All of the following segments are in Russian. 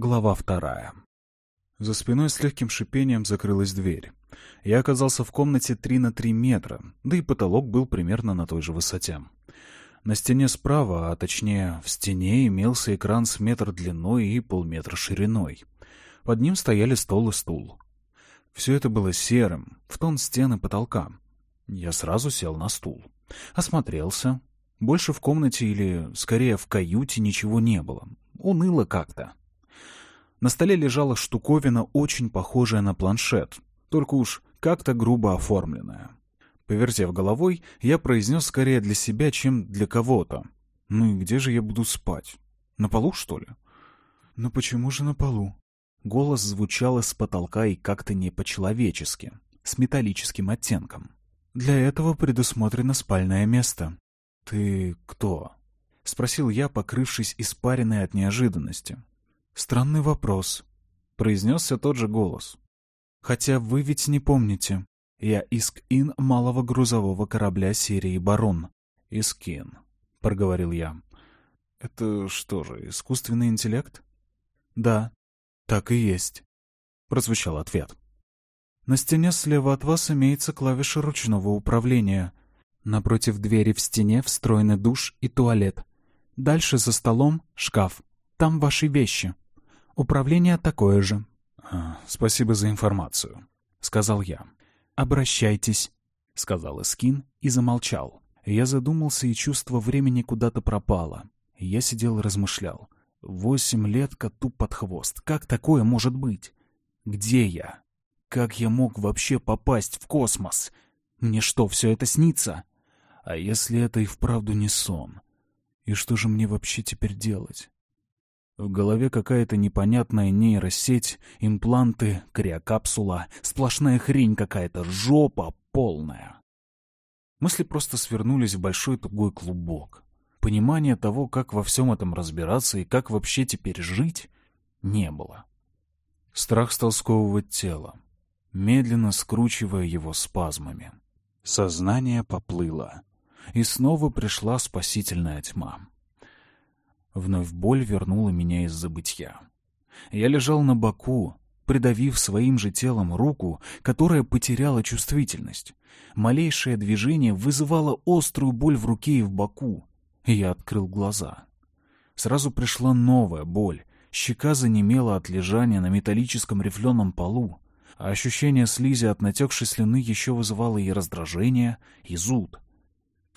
Глава вторая. За спиной с легким шипением закрылась дверь. Я оказался в комнате 3 на 3 метра, да и потолок был примерно на той же высоте. На стене справа, а точнее в стене, имелся экран с метр длиной и полметра шириной. Под ним стояли стол и стул. Все это было серым, в тон стены потолка. Я сразу сел на стул. Осмотрелся. Больше в комнате или, скорее, в каюте ничего не было. Уныло как-то. На столе лежала штуковина, очень похожая на планшет, только уж как-то грубо оформленная. Повертев головой, я произнес скорее для себя, чем для кого-то. «Ну и где же я буду спать? На полу, что ли?» «Но почему же на полу?» Голос звучал из потолка и как-то не по-человечески, с металлическим оттенком. «Для этого предусмотрено спальное место». «Ты кто?» — спросил я, покрывшись испаренной от неожиданности. «Странный вопрос», — произнесся тот же голос. «Хотя вы ведь не помните. Я Иск-Ин малого грузового корабля серии «Барон». «Искин», — проговорил я. «Это что же, искусственный интеллект?» «Да, так и есть», — прозвучал ответ. «На стене слева от вас имеется клавиша ручного управления. Напротив двери в стене встроены душ и туалет. Дальше за столом — шкаф. Там ваши вещи». Управление такое же. А, «Спасибо за информацию», — сказал я. «Обращайтесь», — сказал Эскин и замолчал. Я задумался, и чувство времени куда-то пропало. Я сидел и размышлял. Восемь лет коту под хвост. Как такое может быть? Где я? Как я мог вообще попасть в космос? Мне что, все это снится? А если это и вправду не сон? И что же мне вообще теперь делать? В голове какая-то непонятная нейросеть, импланты, криокапсула, сплошная хрень какая-то, жопа полная. Мысли просто свернулись в большой тугой клубок. Понимания того, как во всем этом разбираться и как вообще теперь жить, не было. Страх стал сковывать тело, медленно скручивая его спазмами. Сознание поплыло, и снова пришла спасительная тьма. Вновь боль вернула меня из забытья. Я лежал на боку, придавив своим же телом руку, которая потеряла чувствительность. Малейшее движение вызывало острую боль в руке и в боку. Я открыл глаза. Сразу пришла новая боль. Щека занемела от лежания на металлическом рифленом полу, а ощущение слизи от натекшей слюны еще вызывало и раздражение, и зуд.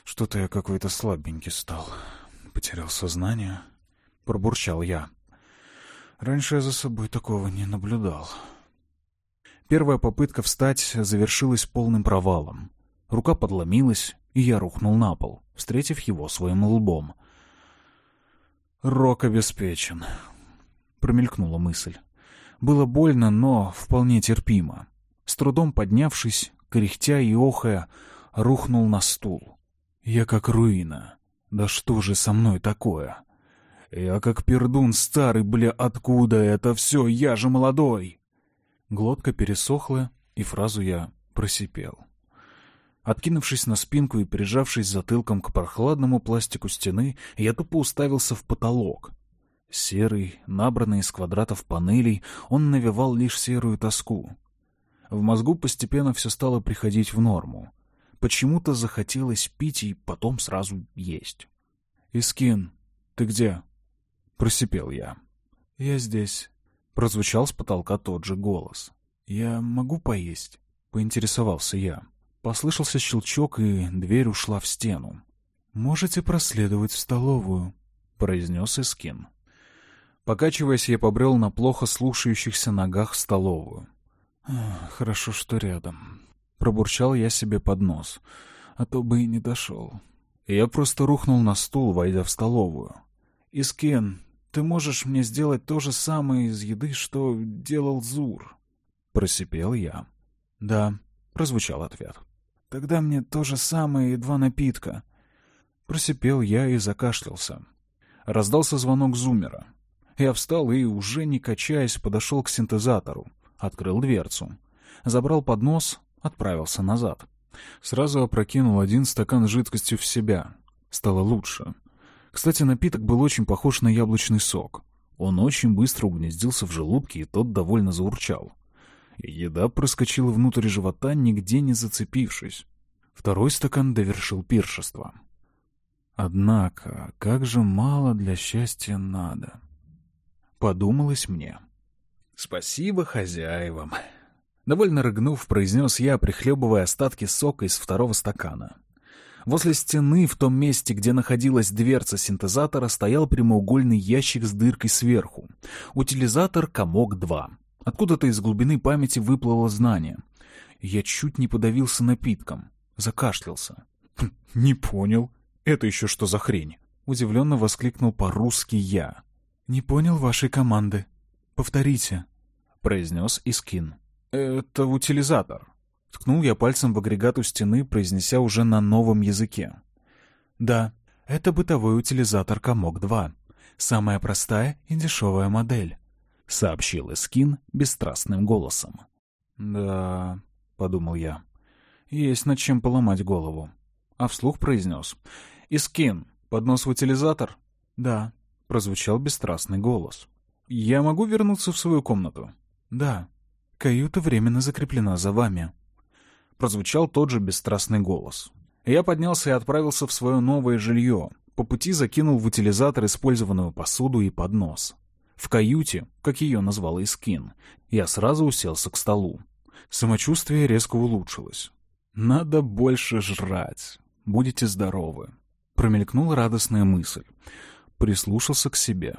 Что-то я какой-то слабенький стал. Потерял сознание. — пробурчал я. Раньше я за собой такого не наблюдал. Первая попытка встать завершилась полным провалом. Рука подломилась, и я рухнул на пол, встретив его своим лбом. «Рок обеспечен», — промелькнула мысль. Было больно, но вполне терпимо. С трудом поднявшись, кряхтя и охая, рухнул на стул. Я как руина. Да что же со мной такое? Я как пердун старый, бля, откуда это все? Я же молодой!» Глотка пересохла, и фразу я просипел. Откинувшись на спинку и прижавшись затылком к прохладному пластику стены, я тупо уставился в потолок. Серый, набранный из квадратов панелей, он навевал лишь серую тоску. В мозгу постепенно все стало приходить в норму. Почему-то захотелось пить и потом сразу есть. «Искин, ты где?» Просипел я. «Я здесь», — прозвучал с потолка тот же голос. «Я могу поесть?» — поинтересовался я. Послышался щелчок, и дверь ушла в стену. «Можете проследовать в столовую», — произнес Искин. Покачиваясь, я побрел на плохо слушающихся ногах в столовую. «Хорошо, что рядом», — пробурчал я себе под нос, а то бы и не дошел. Я просто рухнул на стул, войдя в столовую. «Искин, ты можешь мне сделать то же самое из еды, что делал Зур?» Просипел я. «Да», — прозвучал ответ. «Тогда мне то же самое и два напитка». Просипел я и закашлялся. Раздался звонок Зумера. Я встал и, уже не качаясь, подошел к синтезатору. Открыл дверцу. Забрал поднос, отправился назад. Сразу опрокинул один стакан жидкостью в себя. Стало лучше. Кстати, напиток был очень похож на яблочный сок. Он очень быстро угнездился в желудке, и тот довольно заурчал. Еда проскочила внутрь живота, нигде не зацепившись. Второй стакан довершил пиршество. Однако, как же мало для счастья надо. Подумалось мне. Спасибо хозяевам. Довольно рыгнув, произнес я, прихлебывая остатки сока из второго стакана. Возле стены, в том месте, где находилась дверца синтезатора, стоял прямоугольный ящик с дыркой сверху. Утилизатор «Комок-2». Откуда-то из глубины памяти выплыло знание. Я чуть не подавился напитком. Закашлялся. «Хм, «Не понял. Это еще что за хрень?» Удивленно воскликнул по-русски я. «Не понял вашей команды. Повторите», — произнес Искин. «Это утилизатор», Ткнул я пальцем в агрегат у стены, произнеся уже на новом языке. Да, это бытовой утилизатор Комок-2. Самая простая и дешевая модель, — сообщил Эскин бесстрастным голосом. Да, — подумал я, — есть над чем поломать голову. А вслух произнес. Искин, поднос в утилизатор? Да, — прозвучал бесстрастный голос. Я могу вернуться в свою комнату? Да. Каюта временно закреплена за вами прозвучал тот же бесстрастный голос. Я поднялся и отправился в свое новое жилье. По пути закинул в утилизатор использованную посуду и поднос. В каюте, как ее назвал Искин, я сразу уселся к столу. Самочувствие резко улучшилось. «Надо больше жрать. Будете здоровы». Промелькнула радостная мысль. Прислушался к себе.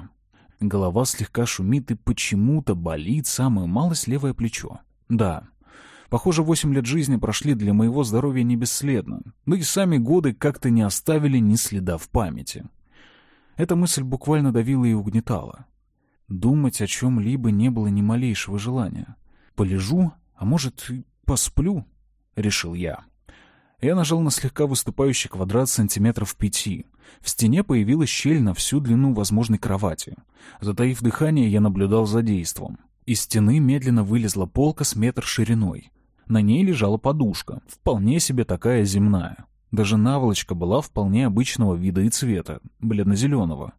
Голова слегка шумит и почему-то болит самое малость левое плечо. Да, Похоже, восемь лет жизни прошли для моего здоровья не бесследно, да и сами годы как-то не оставили ни следа в памяти. Эта мысль буквально давила и угнетала. Думать о чем-либо не было ни малейшего желания. «Полежу, а может, посплю?» — решил я. Я нажал на слегка выступающий квадрат сантиметров пяти. В стене появилась щель на всю длину возможной кровати. Затаив дыхание, я наблюдал за действом. Из стены медленно вылезла полка с метр шириной. На ней лежала подушка, вполне себе такая земная. Даже наволочка была вполне обычного вида и цвета, бледно-зеленого.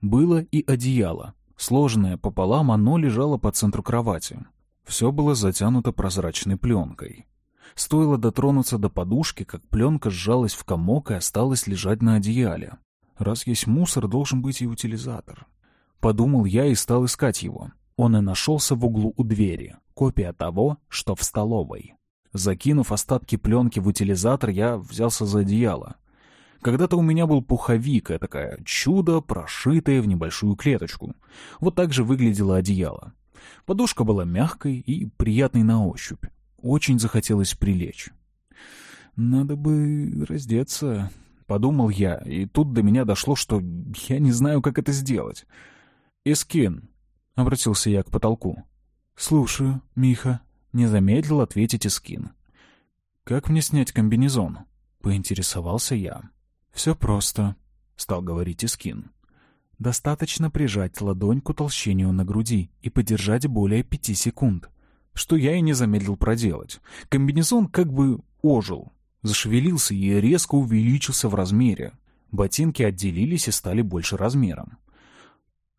Было и одеяло. Сложенное пополам, оно лежало по центру кровати. Все было затянуто прозрачной пленкой. Стоило дотронуться до подушки, как пленка сжалась в комок и осталась лежать на одеяле. Раз есть мусор, должен быть и утилизатор. Подумал я и стал искать его. Он и нашелся в углу у двери. Копия того, что в столовой. Закинув остатки пленки в утилизатор, я взялся за одеяло. Когда-то у меня был пуховик, такое чудо, прошитое в небольшую клеточку. Вот так же выглядело одеяло. Подушка была мягкой и приятной на ощупь. Очень захотелось прилечь. «Надо бы раздеться», — подумал я, и тут до меня дошло, что я не знаю, как это сделать. «Искин», — обратился я к потолку. «Слушаю, Миха», — не замедлил ответить Искин. «Как мне снять комбинезон?» — поинтересовался я. «Все просто», — стал говорить Искин. «Достаточно прижать ладонь к утолщению на груди и подержать более пяти секунд». Что я и не замедлил проделать. Комбинезон как бы ожил, зашевелился и резко увеличился в размере. Ботинки отделились и стали больше размером.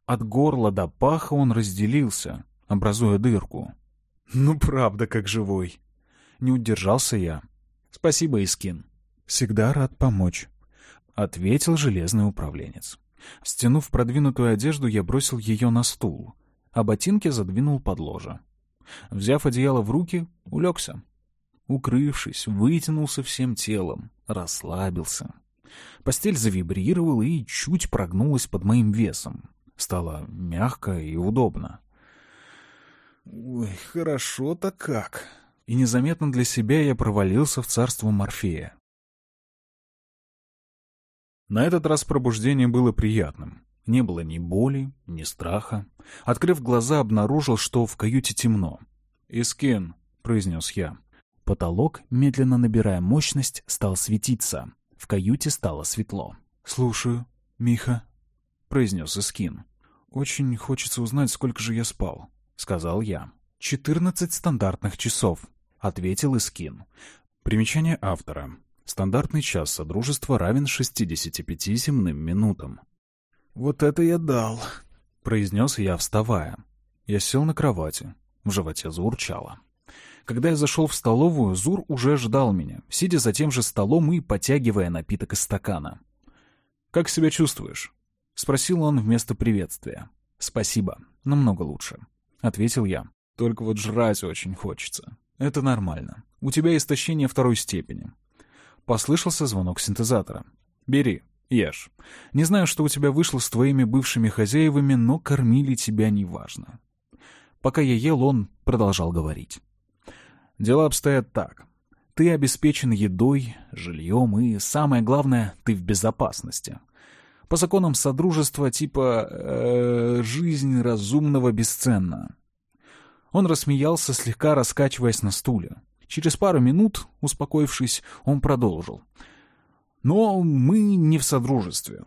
От горла до паха он разделился, образуя дырку. Ну, правда, как живой. Не удержался я. Спасибо, Искин. Всегда рад помочь. Ответил железный управленец. Стянув продвинутую одежду, я бросил ее на стул, а ботинки задвинул под ложе. Взяв одеяло в руки, улегся. Укрывшись, вытянулся всем телом, расслабился. Постель завибрировала и чуть прогнулась под моим весом. Стало мягко и удобно. Ой, хорошо-то как. И незаметно для себя я провалился в царство Морфея. На этот раз пробуждение было приятным. Не было ни боли, ни страха. Открыв глаза, обнаружил, что в каюте темно. «Искин», — произнес я. Потолок, медленно набирая мощность, стал светиться. В каюте стало светло. «Слушаю, Миха», — произнес Искин. «Очень хочется узнать, сколько же я спал», — сказал я. «Четырнадцать стандартных часов», — ответил Искин. Примечание автора. Стандартный час Содружества равен 65 земным минутам. «Вот это я дал!» — произнес я, вставая. Я сел на кровати. В животе заурчало. Когда я зашел в столовую, Зур уже ждал меня, сидя за тем же столом и потягивая напиток из стакана. «Как себя чувствуешь?» — спросил он вместо приветствия. «Спасибо. Намного лучше», — ответил я. «Только вот жрать очень хочется. Это нормально. У тебя истощение второй степени». Послышался звонок синтезатора. «Бери, ешь. Не знаю, что у тебя вышло с твоими бывшими хозяевами, но кормили тебя неважно». Пока я ел, он продолжал говорить. «Дела обстоят так. Ты обеспечен едой, жильем и, самое главное, ты в безопасности. По законам Содружества типа э, «жизнь разумного бесценна». Он рассмеялся, слегка раскачиваясь на стуле. Через пару минут, успокоившись, он продолжил. «Но мы не в Содружестве.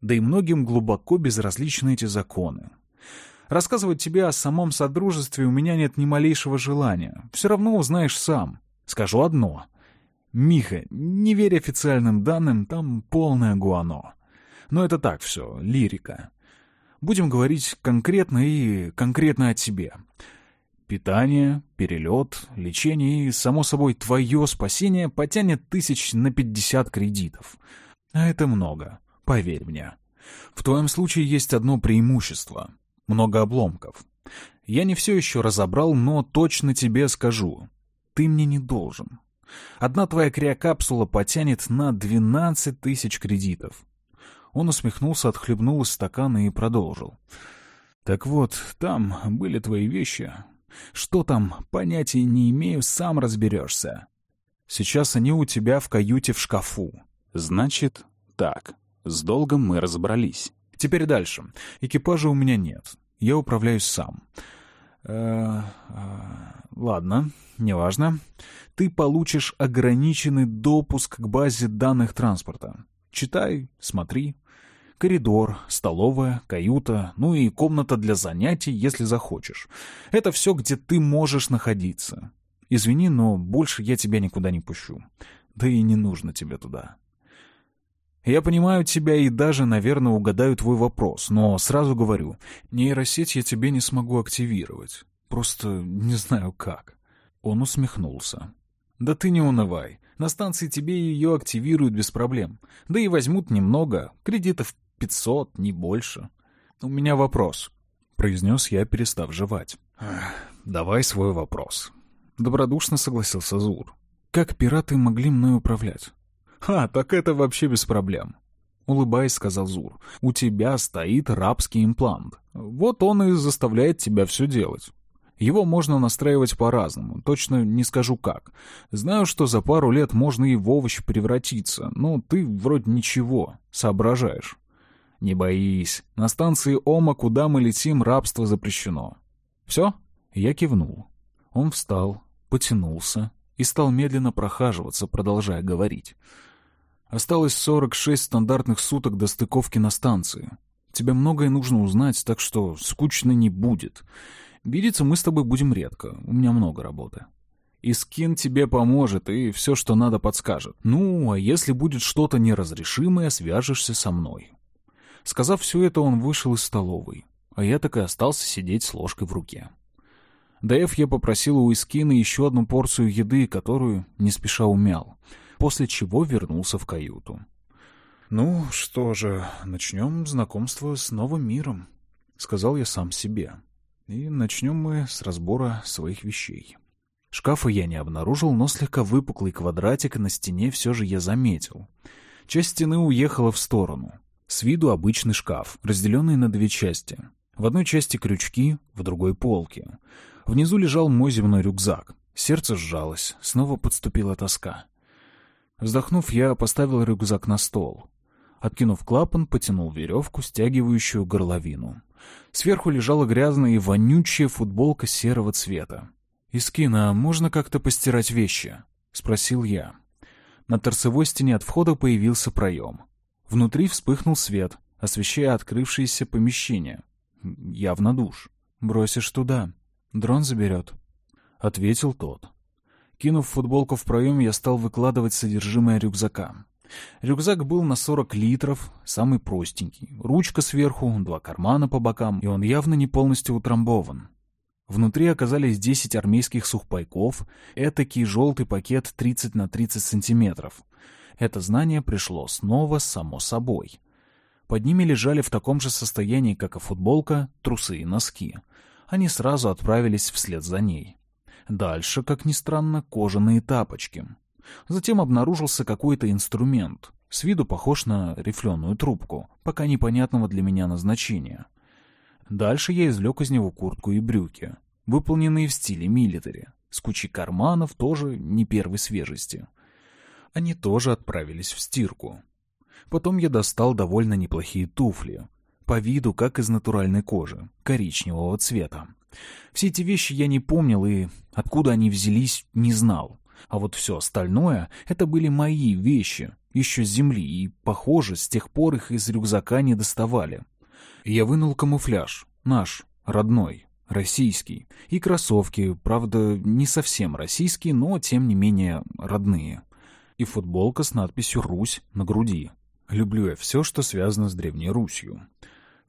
Да и многим глубоко безразличны эти законы. Рассказывать тебе о самом Содружестве у меня нет ни малейшего желания. Все равно узнаешь сам. Скажу одно. Миха, не верь официальным данным, там полное гуано. Но это так все, лирика. Будем говорить конкретно и конкретно о тебе. Питание, перелет, лечение и, само собой, твое спасение потянет тысяч на пятьдесят кредитов. А это много, поверь мне. В твоем случае есть одно преимущество. Много обломков. Я не все еще разобрал, но точно тебе скажу. Ты мне не должен. Одна твоя криокапсула потянет на двенадцать тысяч кредитов. Он усмехнулся, отхлебнул из стакана и продолжил. «Так вот, там были твои вещи, что там, понятия не имею, сам разберешься. Сейчас они у тебя в каюте в шкафу. Значит, так. С долгом мы разобрались. Теперь дальше. Экипажа у меня нет. Я управляюсь сам. Э -э ладно, неважно. Ты получишь ограниченный допуск к базе данных транспорта. Читай, смотри коридор, столовая, каюта, ну и комната для занятий, если захочешь. Это все, где ты можешь находиться. Извини, но больше я тебя никуда не пущу. Да и не нужно тебе туда. Я понимаю тебя и даже, наверное, угадаю твой вопрос, но сразу говорю, нейросеть я тебе не смогу активировать. Просто не знаю как. Он усмехнулся. Да ты не унывай. На станции тебе ее активируют без проблем. Да и возьмут немного, кредитов пятьсот, не больше. У меня вопрос, — произнес я, перестав жевать. «Давай свой вопрос». Добродушно согласился Зур. «Как пираты могли мной управлять?» «Ха, так это вообще без проблем», — улыбаясь, сказал Зур. «У тебя стоит рабский имплант. Вот он и заставляет тебя все делать. Его можно настраивать по-разному, точно не скажу как. Знаю, что за пару лет можно и в овощ превратиться, но ты вроде ничего, соображаешь. «Не боись. На станции Ома, куда мы летим, рабство запрещено». «Все?» Я кивнул. Он встал, потянулся и стал медленно прохаживаться, продолжая говорить. «Осталось 46 стандартных суток до стыковки на станции. Тебе многое нужно узнать, так что скучно не будет. Видеться мы с тобой будем редко, у меня много работы». И скин тебе поможет и все, что надо, подскажет. Ну, а если будет что-то неразрешимое, свяжешься со мной. Сказав все это, он вышел из столовой, а я так и остался сидеть с ложкой в руке. Доев, я попросил у Искина еще одну порцию еды, которую не спеша умял, после чего вернулся в каюту. «Ну что же, начнем знакомство с новым миром», — сказал я сам себе. «И начнем мы с разбора своих вещей». Шкафа я не обнаружил, но слегка выпуклый квадратик на стене все же я заметил. Часть стены уехала в сторону. С виду обычный шкаф, разделенный на две части. В одной части крючки, в другой — полки. Внизу лежал мой земной рюкзак. Сердце сжалось, снова подступила тоска. Вздохнув, я поставил рюкзак на стол. Откинув клапан, потянул веревку, стягивающую горловину. Сверху лежала грязная и вонючая футболка серого цвета. «Искина, можно как-то постирать вещи?» — спросил я. На торцевой стене от входа появился проем. Внутри вспыхнул свет, освещая открывшееся помещение. Явно душ. «Бросишь туда. Дрон заберет», — ответил тот. Кинув футболку в проем, я стал выкладывать содержимое рюкзака. Рюкзак был на 40 литров, самый простенький. Ручка сверху, два кармана по бокам, и он явно не полностью утрамбован. Внутри оказались 10 армейских сухпайков, этакий желтый пакет 30 на 30 сантиметров. Это знание пришло снова само собой. Под ними лежали в таком же состоянии, как и футболка, трусы и носки. Они сразу отправились вслед за ней. Дальше, как ни странно, кожаные тапочки. Затем обнаружился какой-то инструмент, с виду похож на рифленую трубку, пока непонятного для меня назначения. Дальше я извлек из него куртку и брюки, выполненные в стиле милитари, с кучей карманов, тоже не первой свежести. Они тоже отправились в стирку. Потом я достал довольно неплохие туфли, по виду как из натуральной кожи, коричневого цвета. Все эти вещи я не помнил и откуда они взялись, не знал. А вот все остальное — это были мои вещи, еще с земли, и, похоже, с тех пор их из рюкзака не доставали. Я вынул камуфляж, наш, родной, российский, и кроссовки, правда, не совсем российские, но, тем не менее, родные. И футболка с надписью «Русь» на груди. Люблю я все, что связано с Древней Русью.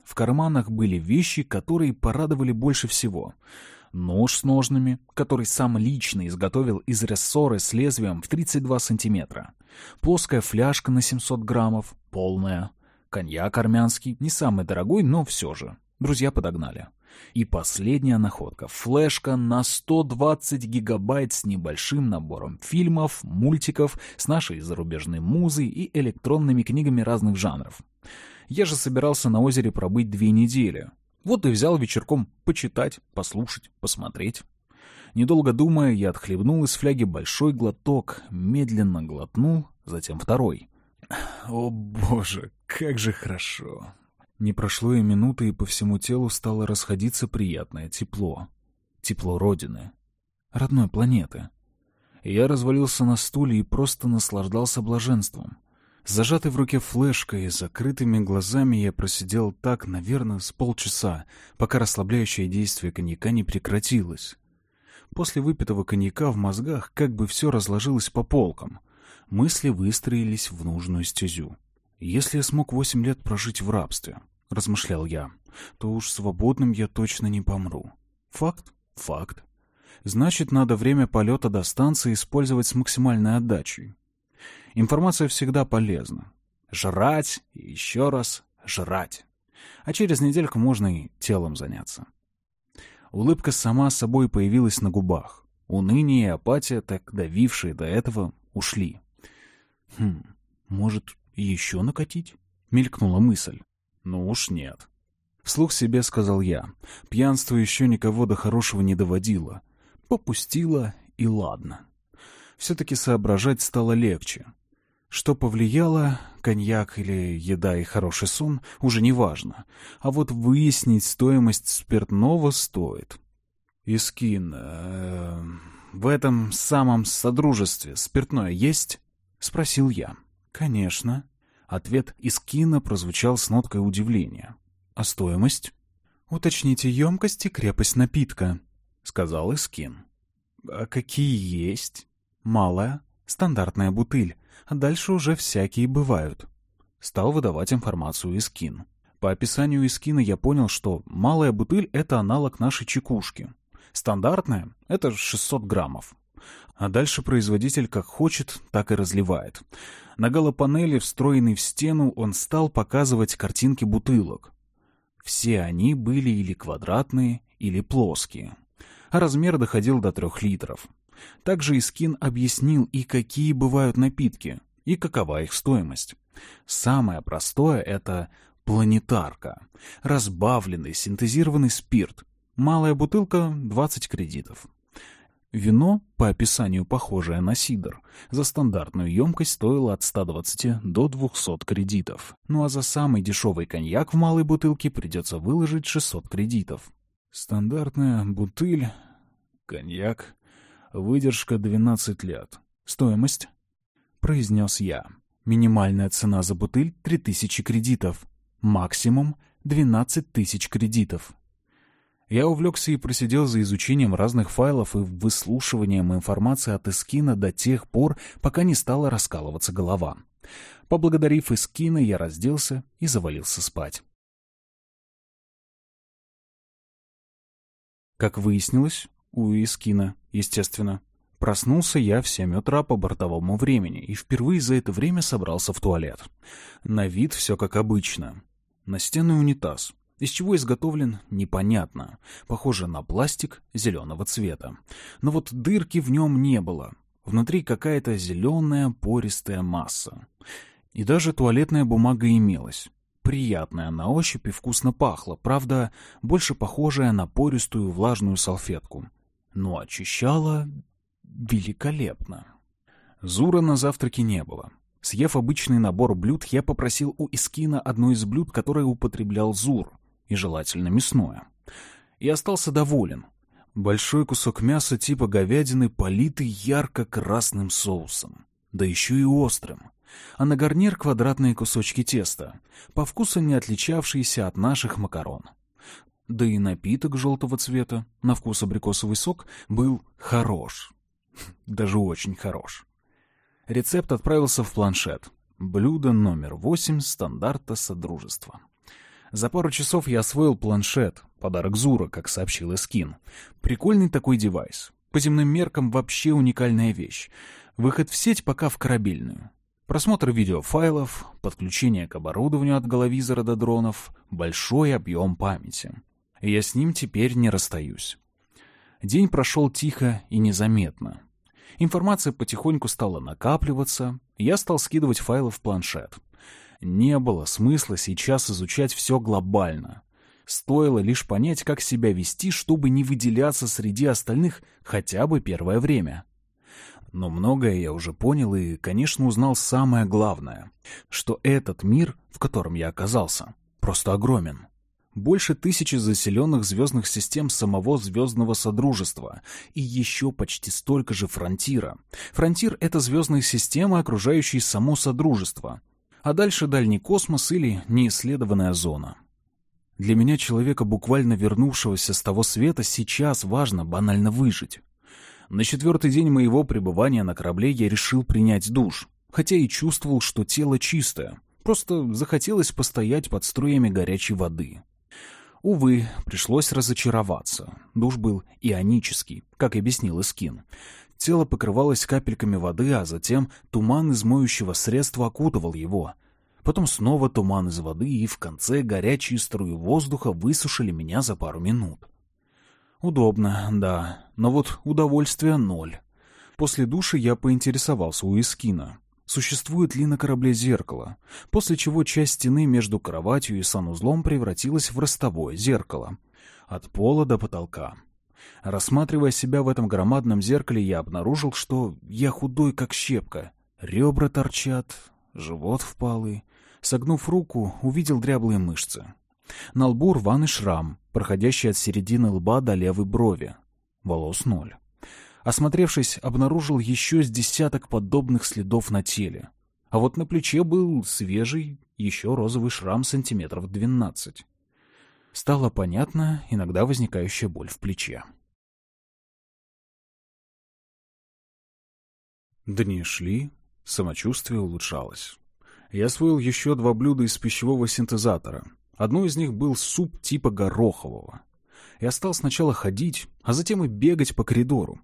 В карманах были вещи, которые порадовали больше всего — нож с ножными, который сам лично изготовил из рессоры с лезвием в 32 сантиметра, плоская фляжка на 700 граммов, полная, коньяк армянский, не самый дорогой, но все же. Друзья подогнали. И последняя находка — флешка на 120 гигабайт с небольшим набором фильмов, мультиков, с нашей зарубежной музой и электронными книгами разных жанров. Я же собирался на озере пробыть две недели, вот и взял вечерком почитать, послушать, посмотреть. Недолго думая, я отхлебнул из фляги большой глоток, медленно глотнул, затем второй. О боже, как же хорошо. Не прошло и минуты, и по всему телу стало расходиться приятное тепло. Тепло Родины. Родной планеты. Я развалился на стуле и просто наслаждался блаженством. С зажатой в руке флешкой и закрытыми глазами я просидел так, наверное, с полчаса, пока расслабляющее действие коньяка не прекратилось. После выпитого коньяка в мозгах как бы все разложилось по полкам. Мысли выстроились в нужную стезю. «Если я смог восемь лет прожить в рабстве», — размышлял я, — «то уж свободным я точно не помру. Факт? Факт. Значит, надо время полета до станции использовать с максимальной отдачей. Информация всегда полезна. Жрать и еще раз жрать. А через недельку можно и телом заняться. Улыбка сама собой появилась на губах. Уныние и апатия, так давившие до этого, ушли. «Хм, может, еще накатить?» — мелькнула мысль. «Ну уж нет». Вслух себе сказал я. Пьянство еще никого до хорошего не доводило. Попустило, и ладно. Все-таки соображать стало легче. Что повлияло, коньяк или еда и хороший сон, уже не важно. А вот выяснить стоимость спиртного стоит. Искин, э, в этом самом содружестве спиртное есть? Спросил я. Конечно. Ответ Искина прозвучал с ноткой удивления. А стоимость? Уточните емкость и крепость напитка, сказал Искин. А какие есть? Малая, стандартная бутыль, а дальше уже всякие бывают. Стал выдавать информацию Искин. По описанию Искина я понял, что малая бутыль — это аналог нашей чекушки. Стандартная — это 600 граммов. А дальше производитель как хочет, так и разливает. На галопанели, встроенной в стену, он стал показывать картинки бутылок. Все они были или квадратные, или плоские. А размер доходил до трех литров. Также Искин объяснил и какие бывают напитки, и какова их стоимость. Самое простое — это планетарка. Разбавленный синтезированный спирт. Малая бутылка — 20 кредитов. Вино, по описанию похожее на сидр, за стандартную емкость стоило от 120 до 200 кредитов. Ну а за самый дешевый коньяк в малой бутылке придется выложить 600 кредитов. Стандартная бутыль, коньяк, Выдержка 12 лет. Стоимость? Произнес я. Минимальная цена за бутыль 3000 кредитов. Максимум 12 тысяч кредитов. Я увлекся и просидел за изучением разных файлов и выслушиванием информации от Эскина до тех пор, пока не стала раскалываться голова. Поблагодарив Искина, я разделся и завалился спать. Как выяснилось, у Искина, естественно, Проснулся я в семь утра по бортовому времени и впервые за это время собрался в туалет. На вид все как обычно. Настенный унитаз. Из чего изготовлен, непонятно. Похоже на пластик зеленого цвета. Но вот дырки в нем не было. Внутри какая-то зеленая пористая масса. И даже туалетная бумага имелась. Приятная на ощупь и вкусно пахла, правда, больше похожая на пористую влажную салфетку. Но очищала великолепно. Зура на завтраке не было. Съев обычный набор блюд, я попросил у Искина одно из блюд, которое употреблял Зур, и желательно мясное. И остался доволен. Большой кусок мяса типа говядины, политый ярко-красным соусом. Да еще и острым. А на гарнир квадратные кусочки теста, по вкусу не отличавшиеся от наших макарон. Да и напиток желтого цвета, на вкус абрикосовый сок, был хорош. Даже очень хорош. Рецепт отправился в планшет. Блюдо номер восемь стандарта Содружества. За пару часов я освоил планшет, подарок Зура, как сообщил Эскин. Прикольный такой девайс. По земным меркам вообще уникальная вещь. Выход в сеть пока в корабельную. Просмотр видеофайлов, подключение к оборудованию от головизора до дронов, большой объем памяти. я с ним теперь не расстаюсь. День прошел тихо и незаметно. Информация потихоньку стала накапливаться, я стал скидывать файлы в планшет. Не было смысла сейчас изучать все глобально. Стоило лишь понять, как себя вести, чтобы не выделяться среди остальных хотя бы первое время. Но многое я уже понял и, конечно, узнал самое главное, что этот мир, в котором я оказался, просто огромен больше тысячи заселенных звездных систем самого Звездного Содружества и еще почти столько же Фронтира. Фронтир — это звездные системы, окружающие само Содружество. А дальше дальний космос или неисследованная зона. Для меня, человека, буквально вернувшегося с того света, сейчас важно банально выжить. На четвертый день моего пребывания на корабле я решил принять душ, хотя и чувствовал, что тело чистое. Просто захотелось постоять под струями горячей воды. Увы, пришлось разочароваться. Душ был ионический, как объяснил Искин. Тело покрывалось капельками воды, а затем туман из моющего средства окутывал его. Потом снова туман из воды, и в конце горячие струи воздуха высушили меня за пару минут. Удобно, да, но вот удовольствия ноль. После души я поинтересовался у Искина существует ли на корабле зеркало, после чего часть стены между кроватью и санузлом превратилась в ростовое зеркало. От пола до потолка. Рассматривая себя в этом громадном зеркале, я обнаружил, что я худой, как щепка. Ребра торчат, живот впалый. Согнув руку, увидел дряблые мышцы. На лбу рваный шрам, проходящий от середины лба до левой брови. Волос ноль. Осмотревшись, обнаружил еще с десяток подобных следов на теле. А вот на плече был свежий, еще розовый шрам сантиметров двенадцать. Стало понятно иногда возникающая боль в плече. Дни шли, самочувствие улучшалось. Я освоил еще два блюда из пищевого синтезатора. Одно из них был суп типа горохового. Я стал сначала ходить, а затем и бегать по коридору.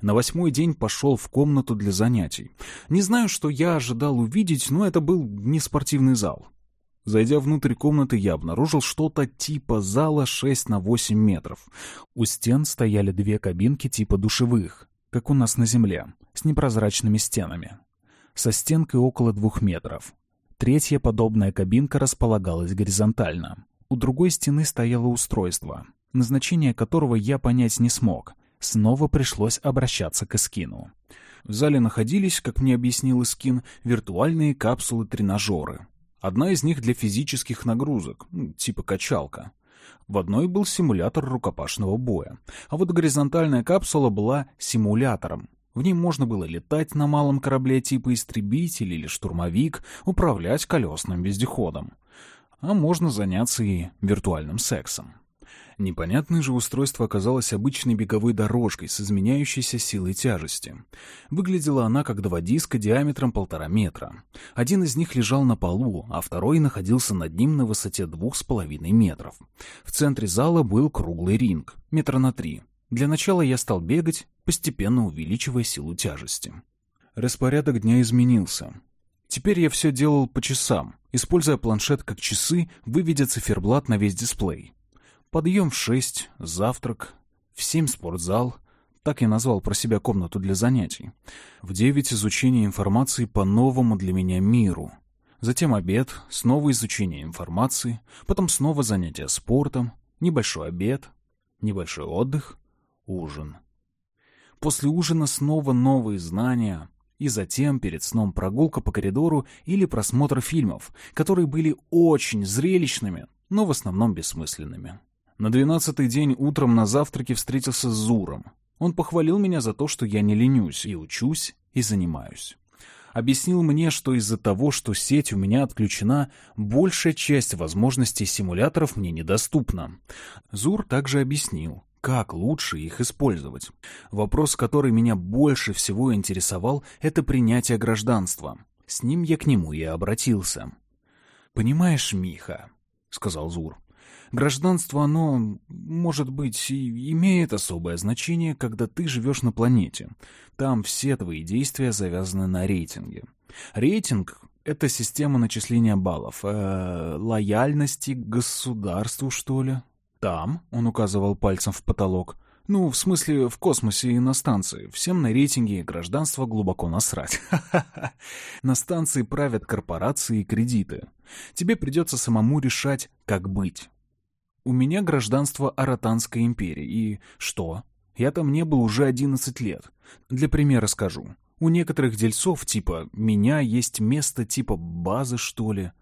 На восьмой день пошел в комнату для занятий. Не знаю, что я ожидал увидеть, но это был не спортивный зал. Зайдя внутрь комнаты, я обнаружил что-то типа зала 6 на 8 метров. У стен стояли две кабинки типа душевых, как у нас на земле, с непрозрачными стенами. Со стенкой около двух метров. Третья подобная кабинка располагалась горизонтально. У другой стены стояло устройство, назначение которого я понять не смог — Снова пришлось обращаться к Искину. В зале находились, как мне объяснил Искин, виртуальные капсулы-тренажеры. Одна из них для физических нагрузок, ну, типа качалка. В одной был симулятор рукопашного боя, а вот горизонтальная капсула была симулятором. В ней можно было летать на малом корабле типа истребитель или штурмовик, управлять колесным вездеходом. А можно заняться и виртуальным сексом. Непонятное же устройство оказалось обычной беговой дорожкой с изменяющейся силой тяжести. Выглядела она как два диска диаметром полтора метра. Один из них лежал на полу, а второй находился над ним на высоте двух с половиной метров. В центре зала был круглый ринг, метра на три. Для начала я стал бегать, постепенно увеличивая силу тяжести. Распорядок дня изменился. Теперь я все делал по часам, используя планшет как часы, выведя циферблат на весь дисплей. Подъем в шесть, завтрак, в семь спортзал. Так я назвал про себя комнату для занятий. В девять изучение информации по новому для меня миру. Затем обед, снова изучение информации, потом снова занятия спортом, небольшой обед, небольшой отдых, ужин. После ужина снова новые знания, и затем перед сном прогулка по коридору или просмотр фильмов, которые были очень зрелищными, но в основном бессмысленными. На двенадцатый день утром на завтраке встретился с Зуром. Он похвалил меня за то, что я не ленюсь и учусь, и занимаюсь. Объяснил мне, что из-за того, что сеть у меня отключена, большая часть возможностей симуляторов мне недоступна. Зур также объяснил, как лучше их использовать. Вопрос, который меня больше всего интересовал, это принятие гражданства. С ним я к нему и обратился. «Понимаешь, Миха», — сказал Зур, Гражданство, оно, может быть, и имеет особое значение, когда ты живешь на планете. Там все твои действия завязаны на рейтинге. Рейтинг — это система начисления баллов, э, лояльности к государству, что ли. Там, — он указывал пальцем в потолок, — ну, в смысле, в космосе и на станции. Всем на рейтинге гражданства глубоко насрать. На станции правят корпорации и кредиты. Тебе придется самому решать, как быть. У меня гражданство Аратанской империи. И что? Я там не был уже 11 лет. Для примера скажу. У некоторых дельцов, типа меня, есть место типа базы, что ли.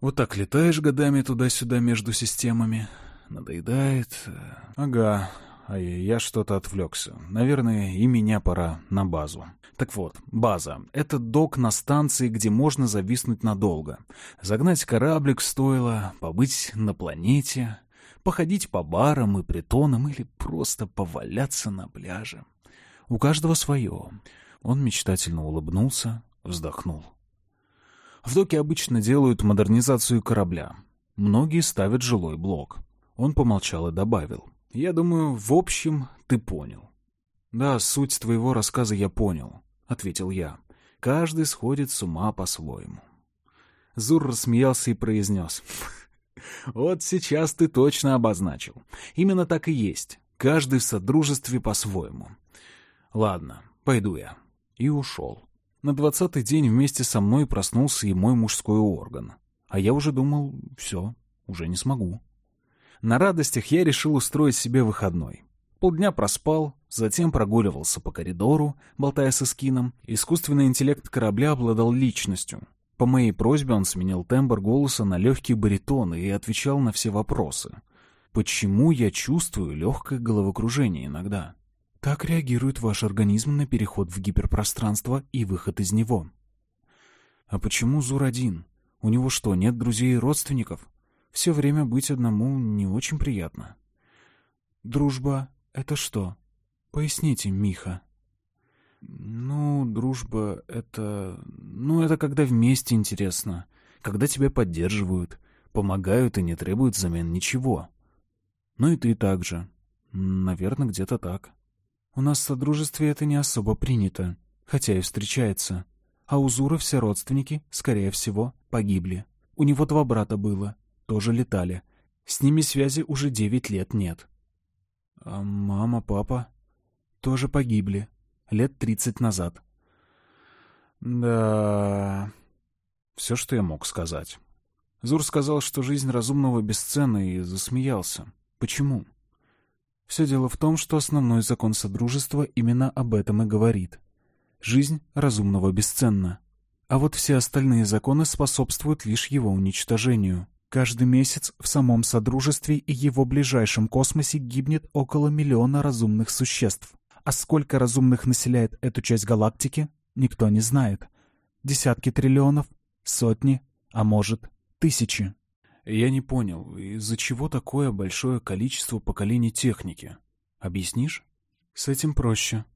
Вот так летаешь годами туда-сюда между системами. Надоедает. Ага, а я что-то отвлекся. Наверное, и меня пора на базу. Так вот, база — это док на станции, где можно зависнуть надолго. Загнать кораблик стоило, побыть на планете, походить по барам и притонам или просто поваляться на пляже. У каждого свое. Он мечтательно улыбнулся, вздохнул. В доке обычно делают модернизацию корабля. Многие ставят жилой блок. Он помолчал и добавил. «Я думаю, в общем, ты понял». «Да, суть твоего рассказа я понял», — ответил я. «Каждый сходит с ума по-своему». Зур рассмеялся и произнес. Вот сейчас ты точно обозначил. Именно так и есть. Каждый в содружестве по-своему. Ладно, пойду я. И ушел. На двадцатый день вместе со мной проснулся и мой мужской орган. А я уже думал, все, уже не смогу. На радостях я решил устроить себе выходной. Полдня проспал, затем прогуливался по коридору, болтая с эскином. Искусственный интеллект корабля обладал личностью, по моей просьбе он сменил тембр голоса на легкий баритон и отвечал на все вопросы. Почему я чувствую легкое головокружение иногда? Так реагирует ваш организм на переход в гиперпространство и выход из него. А почему Зур один? У него что, нет друзей и родственников? Все время быть одному не очень приятно. Дружба — это что? Поясните, Миха. Ну, дружба — это... Ну, это когда вместе интересно. Когда тебя поддерживают, помогают и не требуют взамен ничего. Ну и ты так же. Наверное, где-то так. У нас в Содружестве это не особо принято, хотя и встречается. А у Зура все родственники, скорее всего, погибли. У него два брата было, тоже летали. С ними связи уже девять лет нет. А мама, папа тоже погибли лет тридцать назад. Да... Все, что я мог сказать. Зур сказал, что жизнь разумного бесценна, и засмеялся. Почему? Все дело в том, что основной закон Содружества именно об этом и говорит. Жизнь разумного бесценна. А вот все остальные законы способствуют лишь его уничтожению. Каждый месяц в самом Содружестве и его ближайшем космосе гибнет около миллиона разумных существ. А сколько разумных населяет эту часть галактики, никто не знает. Десятки триллионов, сотни, а может, тысячи. Я не понял, из-за чего такое большое количество поколений техники? Объяснишь? С этим проще.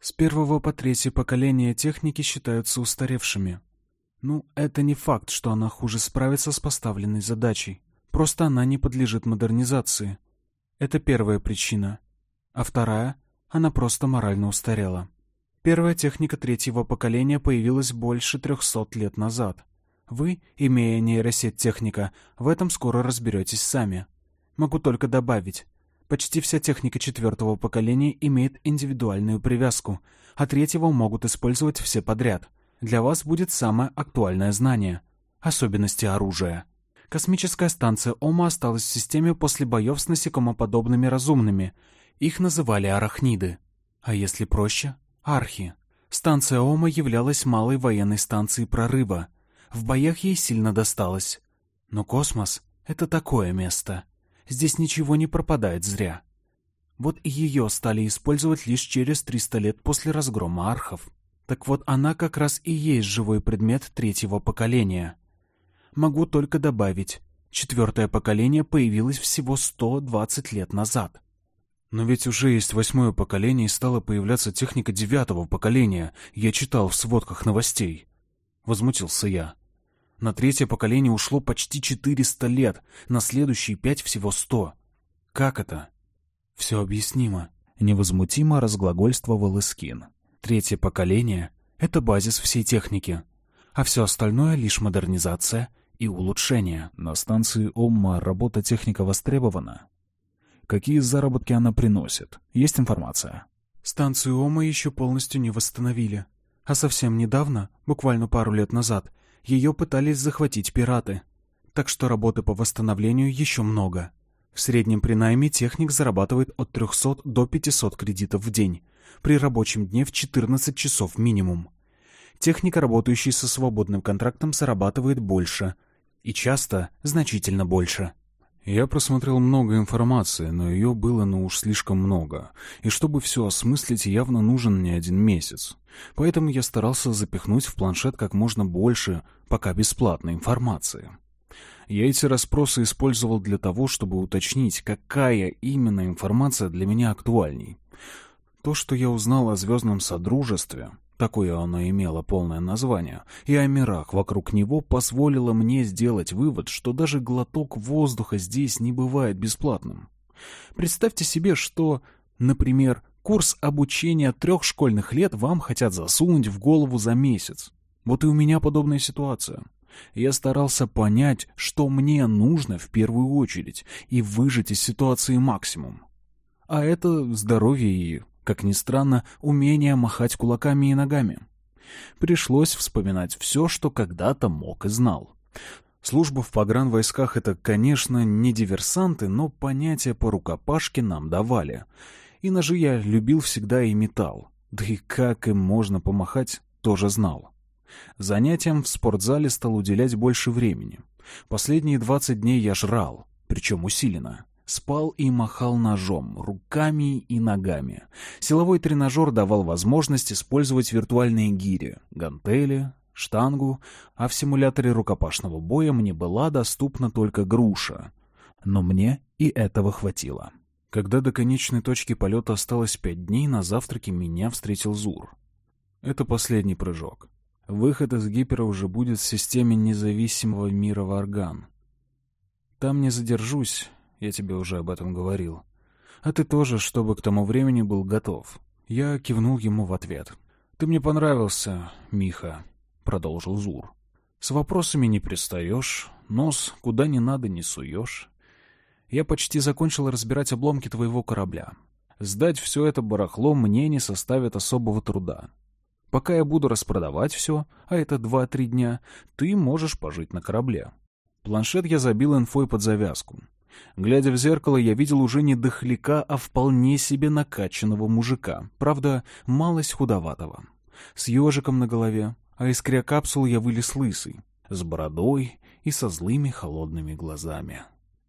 С первого по третье поколение техники считаются устаревшими. Ну, это не факт, что она хуже справится с поставленной задачей. Просто она не подлежит модернизации. Это первая причина. А вторая — она просто морально устарела. Первая техника третьего поколения появилась больше трехсот лет назад. Вы, имея нейросеть техника, в этом скоро разберетесь сами. Могу только добавить. Почти вся техника четвертого поколения имеет индивидуальную привязку, а третьего могут использовать все подряд. Для вас будет самое актуальное знание — особенности оружия. Космическая станция Ома осталась в системе после боев с насекомоподобными разумными. Их называли арахниды. А если проще — архи. Станция Ома являлась малой военной станцией прорыва. В боях ей сильно досталось. Но космос — это такое место. Здесь ничего не пропадает зря. Вот и ее стали использовать лишь через 300 лет после разгрома архов. Так вот, она как раз и есть живой предмет третьего поколения. Могу только добавить, четвертое поколение появилось всего 120 лет назад. Но ведь уже есть восьмое поколение и стала появляться техника девятого поколения. Я читал в сводках новостей. Возмутился я. На третье поколение ушло почти 400 лет, на следующие пять всего 100. Как это? Все объяснимо. Невозмутимо разглагольствовал Искин. Третье поколение — это базис всей техники, а все остальное — лишь модернизация и улучшение. На станции Омма работа техника востребована. Какие заработки она приносит? Есть информация? Станцию Ома еще полностью не восстановили. А совсем недавно, буквально пару лет назад, ее пытались захватить пираты. Так что работы по восстановлению еще много. В среднем при найме техник зарабатывает от 300 до 500 кредитов в день, при рабочем дне в 14 часов минимум. Техник, работающий со свободным контрактом, зарабатывает больше. И часто значительно больше. Я просмотрел много информации, но ее было ну уж слишком много. И чтобы все осмыслить, явно нужен не один месяц. Поэтому я старался запихнуть в планшет как можно больше, пока бесплатной информации. Я эти расспросы использовал для того, чтобы уточнить, какая именно информация для меня актуальней. То, что я узнал о Звездном Содружестве, такое оно имело полное название, и о мирах вокруг него позволило мне сделать вывод, что даже глоток воздуха здесь не бывает бесплатным. Представьте себе, что, например, курс обучения трех школьных лет вам хотят засунуть в голову за месяц. Вот и у меня подобная ситуация. Я старался понять, что мне нужно в первую очередь, и выжать из ситуации максимум. А это здоровье и как ни странно, умение махать кулаками и ногами. Пришлось вспоминать все, что когда-то мог и знал. Служба в погранвойсках — это, конечно, не диверсанты, но понятия по рукопашке нам давали. И ножи я любил всегда и металл. Да и как им можно помахать, тоже знал. Занятиям в спортзале стал уделять больше времени. Последние 20 дней я жрал, причем усиленно. Спал и махал ножом, руками и ногами. Силовой тренажер давал возможность использовать виртуальные гири, гантели, штангу, а в симуляторе рукопашного боя мне была доступна только груша. Но мне и этого хватило. Когда до конечной точки полета осталось пять дней, на завтраке меня встретил Зур. Это последний прыжок. Выход из гипера уже будет в системе независимого мира Варган. Там не задержусь, я тебе уже об этом говорил. А ты тоже, чтобы к тому времени был готов. Я кивнул ему в ответ. Ты мне понравился, Миха, продолжил Зур. С вопросами не пристаешь, нос куда не надо не суешь. Я почти закончил разбирать обломки твоего корабля. Сдать все это барахло мне не составит особого труда. Пока я буду распродавать все, а это два-три дня, ты можешь пожить на корабле. Планшет я забил инфой под завязку. Глядя в зеркало, я видел уже не дохляка, а вполне себе накачанного мужика, правда, малость худоватого. С ежиком на голове, а из криокапсул я вылез лысый, с бородой и со злыми холодными глазами.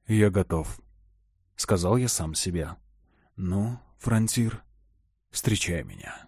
«Я готов», — сказал я сам себе. «Ну, фронтир, встречай меня».